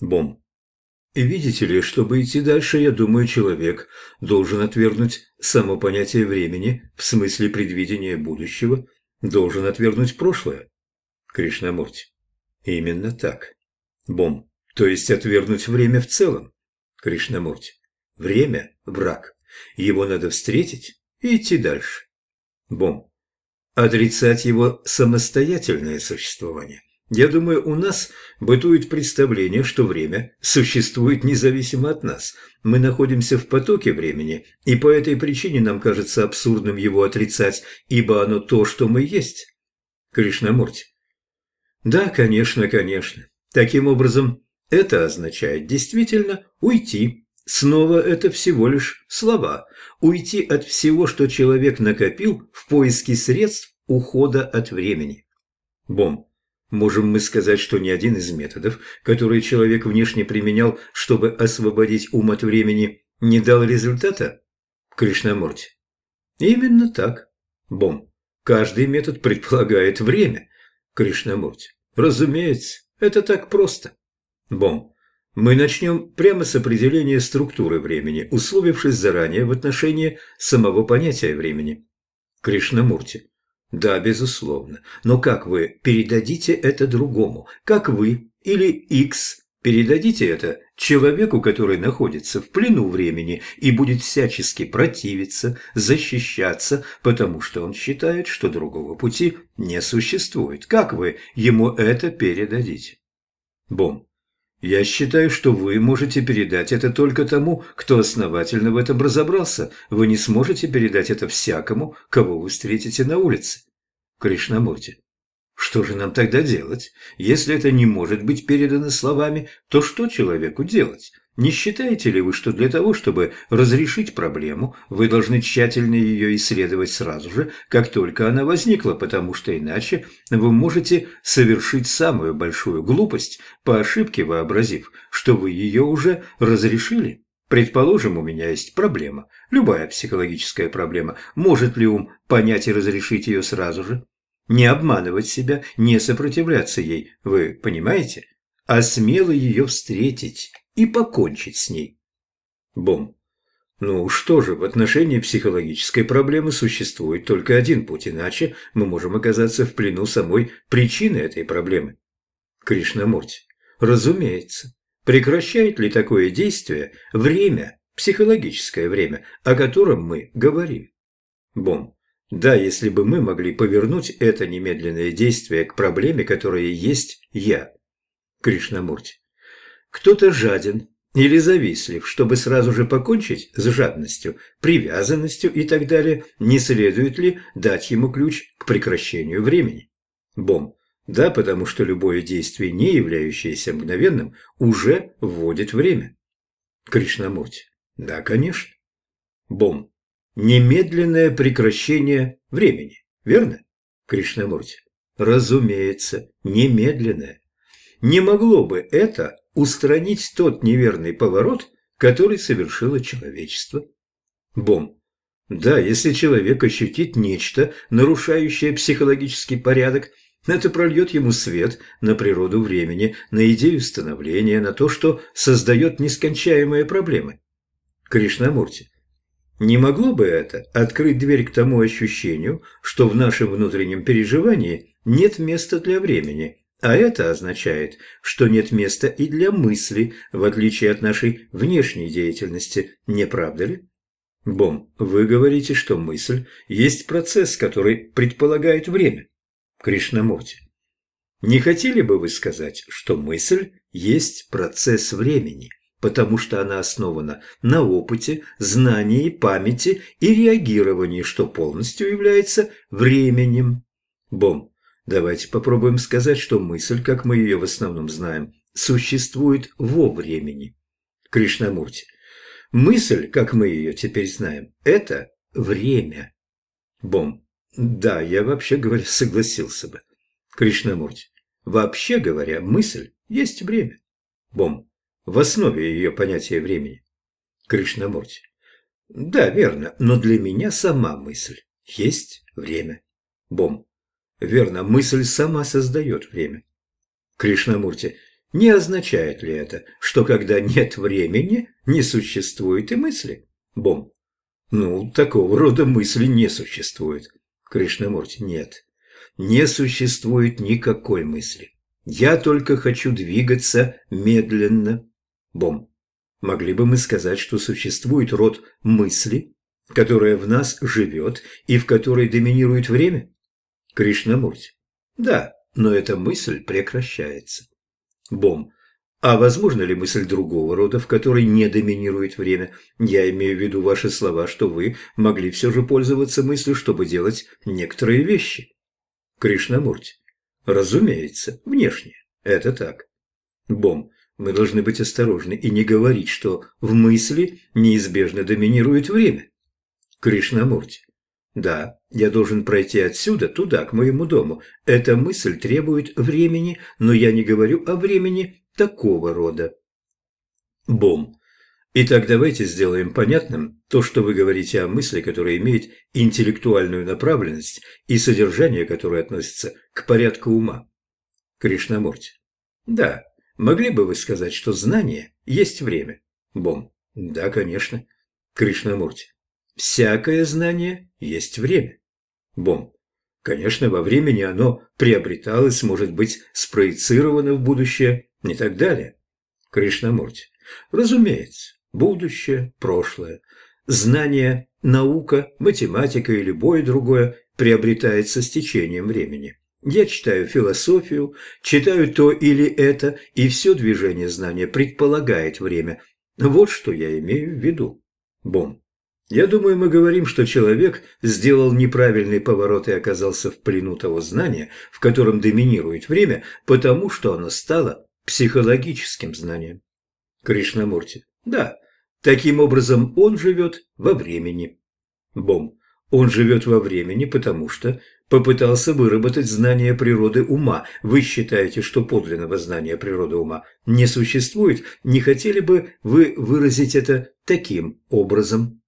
Бом. Видите ли, чтобы идти дальше, я думаю, человек должен отвергнуть само понятие времени в смысле предвидения будущего, должен отвергнуть прошлое. Кришнамурти. Именно так. Бом. То есть отвергнуть время в целом. Кришнамурти. Время – враг. Его надо встретить и идти дальше. Бом. Отрицать его самостоятельное существование. Я думаю, у нас бытует представление, что время существует независимо от нас. Мы находимся в потоке времени, и по этой причине нам кажется абсурдным его отрицать, ибо оно то, что мы есть. Кришнамурти. Да, конечно, конечно. Таким образом, это означает действительно уйти. Снова это всего лишь слова. Уйти от всего, что человек накопил в поиске средств ухода от времени. Бом. Можем мы сказать, что ни один из методов, которые человек внешне применял, чтобы освободить ум от времени, не дал результата? Кришнамурти. Именно так. Бом. Каждый метод предполагает время. Кришнамурти. Разумеется, это так просто. Бом. Мы начнем прямо с определения структуры времени, условившись заранее в отношении самого понятия времени. Кришнамурти. Да, безусловно. Но как вы передадите это другому? Как вы или X передадите это человеку, который находится в плену времени и будет всячески противиться, защищаться, потому что он считает, что другого пути не существует? Как вы ему это передадите? Бом. Я считаю, что вы можете передать это только тому, кто основательно в этом разобрался. Вы не сможете передать это всякому, кого вы встретите на улице. Кришнамурти. Что же нам тогда делать? Если это не может быть передано словами, то что человеку делать? Не считаете ли вы, что для того, чтобы разрешить проблему, вы должны тщательно ее исследовать сразу же, как только она возникла, потому что иначе вы можете совершить самую большую глупость, по ошибке вообразив, что вы ее уже разрешили? Предположим, у меня есть проблема, любая психологическая проблема. Может ли ум понять и разрешить ее сразу же? Не обманывать себя, не сопротивляться ей, вы понимаете? А смело ее встретить и покончить с ней. Бом. Ну что же, в отношении психологической проблемы существует только один путь, иначе мы можем оказаться в плену самой причины этой проблемы. Кришнамурти. Разумеется. Прекращает ли такое действие время, психологическое время, о котором мы говорим? Бом. Да, если бы мы могли повернуть это немедленное действие к проблеме, которая есть «я». Кришнамурти. Кто-то жаден или завистлив, чтобы сразу же покончить с жадностью, привязанностью и так далее, не следует ли дать ему ключ к прекращению времени? Бом. Да, потому что любое действие, не являющееся мгновенным, уже вводит время. Кришнамурти. Да, конечно. Бом. Немедленное прекращение времени, верно? Кришнамурти. Разумеется, немедленное. Не могло бы это устранить тот неверный поворот, который совершило человечество. Бом. Да, если человек ощутит нечто, нарушающее психологический порядок, это прольет ему свет на природу времени, на идею становления, на то, что создает нескончаемые проблемы. Кришнамурти. Не могло бы это открыть дверь к тому ощущению, что в нашем внутреннем переживании нет места для времени, а это означает, что нет места и для мысли, в отличие от нашей внешней деятельности, не правда ли? Бом, вы говорите, что мысль есть процесс, который предполагает время. Кришнамурти. Не хотели бы вы сказать, что мысль есть процесс времени, потому что она основана на опыте, знании, памяти и реагировании, что полностью является временем? Бом. Давайте попробуем сказать, что мысль, как мы ее в основном знаем, существует во времени. Кришнамурти. Мысль, как мы ее теперь знаем, это время. Бом. Да, я вообще говоря согласился бы. Кришнамурти. Вообще говоря, мысль есть время. Бом. В основе ее понятия времени. Кришнамурти. Да, верно, но для меня сама мысль есть время. Бом. Верно, мысль сама создает время. Кришнамурти. Не означает ли это, что когда нет времени, не существует и мысли? Бом. Ну, такого рода мысли не существует. Кришнамурти. Нет. Не существует никакой мысли. Я только хочу двигаться медленно. Бом. Могли бы мы сказать, что существует род мысли, которая в нас живет и в которой доминирует время? Кришнамурти. Да, но эта мысль прекращается. Бом. А возможно ли мысль другого рода, в которой не доминирует время? Я имею в виду ваши слова, что вы могли все же пользоваться мыслью, чтобы делать некоторые вещи. Кришнамурти. Разумеется, внешне. Это так. Бом. Мы должны быть осторожны и не говорить, что в мысли неизбежно доминирует время. Кришнамурти. Да, я должен пройти отсюда туда, к моему дому. Эта мысль требует времени, но я не говорю о времени такого рода. Бом. Итак, давайте сделаем понятным то, что вы говорите о мысли, которая имеет интеллектуальную направленность и содержание, которое относится к порядку ума. Кришнамурти. Да, могли бы вы сказать, что знание есть время? Бом. Да, конечно. Кришнамурти. Всякое знание есть время. Бом. Конечно, во времени оно приобреталось, может быть, спроецировано в будущее и так далее. Кришнамурти. Разумеется, будущее, прошлое. Знание, наука, математика и любое другое приобретается с течением времени. Я читаю философию, читаю то или это, и все движение знания предполагает время. Вот что я имею в виду. Бом. Я думаю, мы говорим, что человек сделал неправильный поворот и оказался в плену того знания, в котором доминирует время, потому что оно стало психологическим знанием. Кришнамурти. Да, таким образом он живет во времени. Бом. Он живет во времени, потому что попытался выработать знание природы ума. Вы считаете, что подлинного знания природы ума не существует? Не хотели бы вы выразить это таким образом?